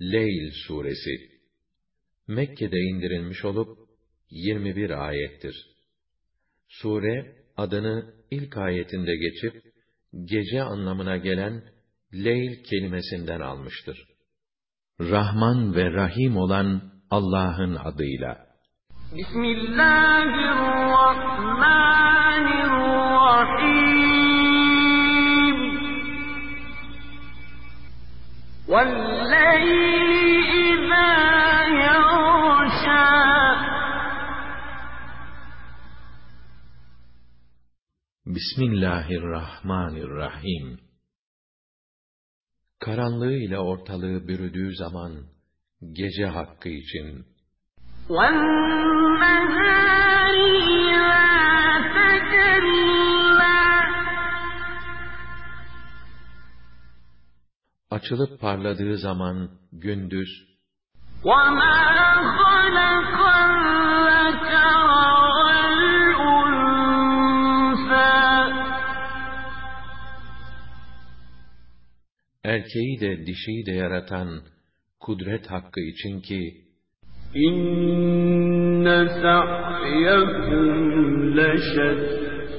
Leyl suresi Mekke'de indirilmiş olup 21 ayettir. Sure adını ilk ayetinde geçip gece anlamına gelen Leyl kelimesinden almıştır. Rahman ve Rahim olan Allah'ın adıyla. Bismillahirrahmanirrahim. وَاللَّيْلِ إِذَا يَغْشَىٰ Bismillahirrahmanirrahim. Karanlığıyla ortalığı bürüdüğü zaman gece hakkı için وَالنَّهَارِ açılıp parladığı zaman gündüz وَمَا خَلَقَ الذَّكَرَ وَالْأُنثَىٰ erkeği de dişiyi de yaratan kudret hakkı için ki إِنَّ سَعْيَكُمْ لَشَتَّىٰ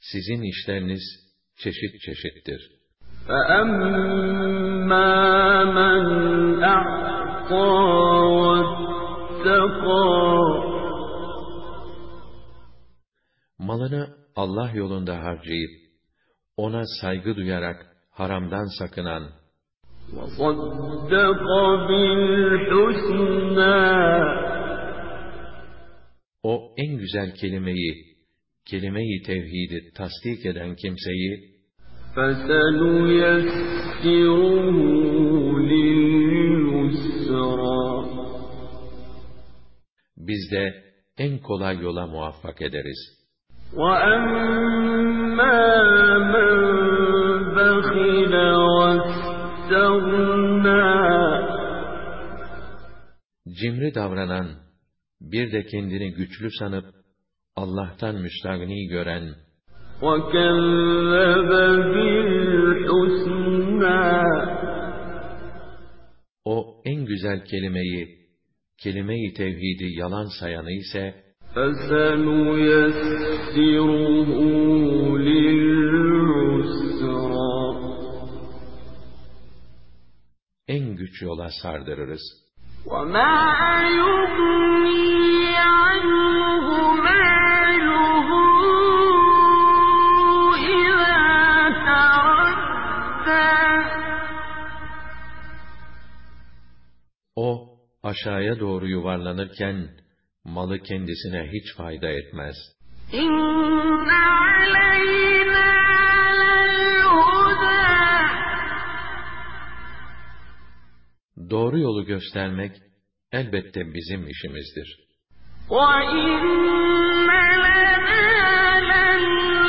sizin işleriniz çeşit çeşittir. فَأَمَّا مَنْ أَعْطَىٰ وَاتَّقَىٰ Malını Allah yolunda harcayıp, ona saygı duyarak haramdan sakınan, وَصَدَّقَ بِالْحُسْنَىٰ o en güzel kelimeyi, kelime-i tevhidi tasdik eden kimseyi biz de en kolay yola muvaffak ederiz. Cimri davranan, bir de kendini güçlü sanıp Allah'tan müstagni gören. O en güzel kelimeyi, kelime-i tevhidi yalan sayanı ise en güç yola sardırırız. وَمَا يُغْنِي عَنْهُ aşağıya doğru yuvarlanırken, malı kendisine hiç fayda etmez. إِنَّ عَلَيْنَا لَلْهُدَىٰ Doğru yolu göstermek, elbette bizim işimizdir. وَإِنَّ لَنَا لَلْآخِرَةَ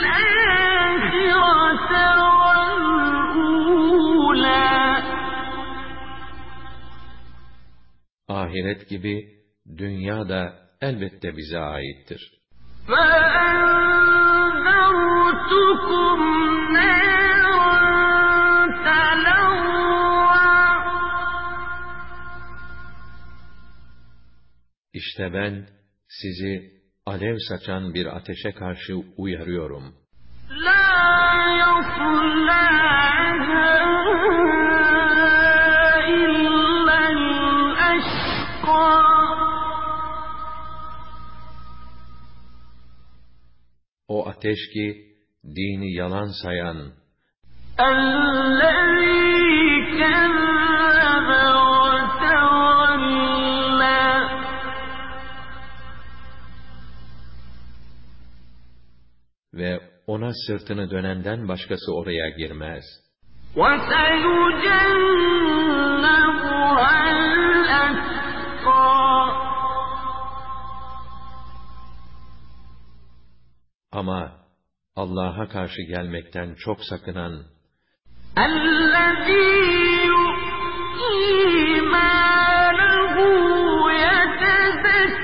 Ahiret gibi, dünya da elbette bize aittir. فَأَنذَرْتُكُمْ نَارًا تَلَظَّىٰ İşte ben, sizi alev saçan bir ateşe karşı uyarıyorum. لَا ateş ki, dini yalan sayan, الَّذِي كَذَّبَ وَتَوَلَّىٰ ve ona sırtını dönenden başkası oraya girmez. وَسَيُجَنَّبُهَا الْأَتْقَى Ama Allah'a karşı gelmekten çok sakınan, الَّذِي يُؤْتِي مَالَهُ يَتَزَكَّىٰ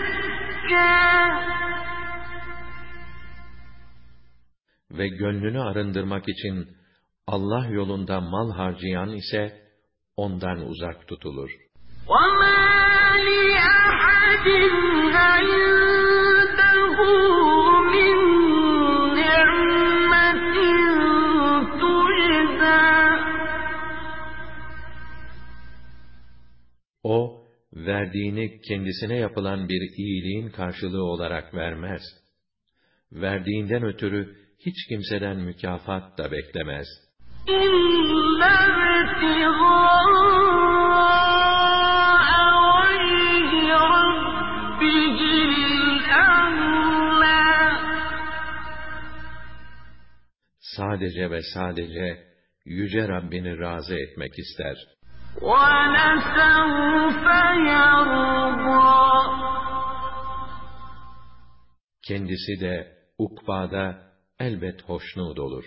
ve gönlünü arındırmak için Allah yolunda mal harcayan ise ondan uzak tutulur. وَمَا لِأَحَدٍ عِندَهُ O, verdiğini kendisine yapılan bir iyiliğin karşılığı olarak vermez. Verdiğinden ötürü hiç kimseden mükafat da beklemez. Sadece ve sadece Yüce Rabbini razı etmek ister. Kendisi de ukbada elbet hoşnut olur.